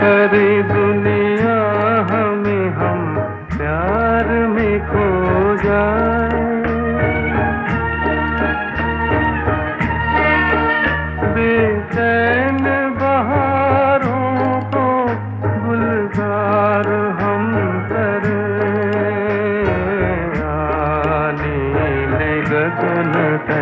करे दुनिया हमें हम प्यार में खो जाए। बेचैन बहारों को गुलजार हम करें। आने गगन का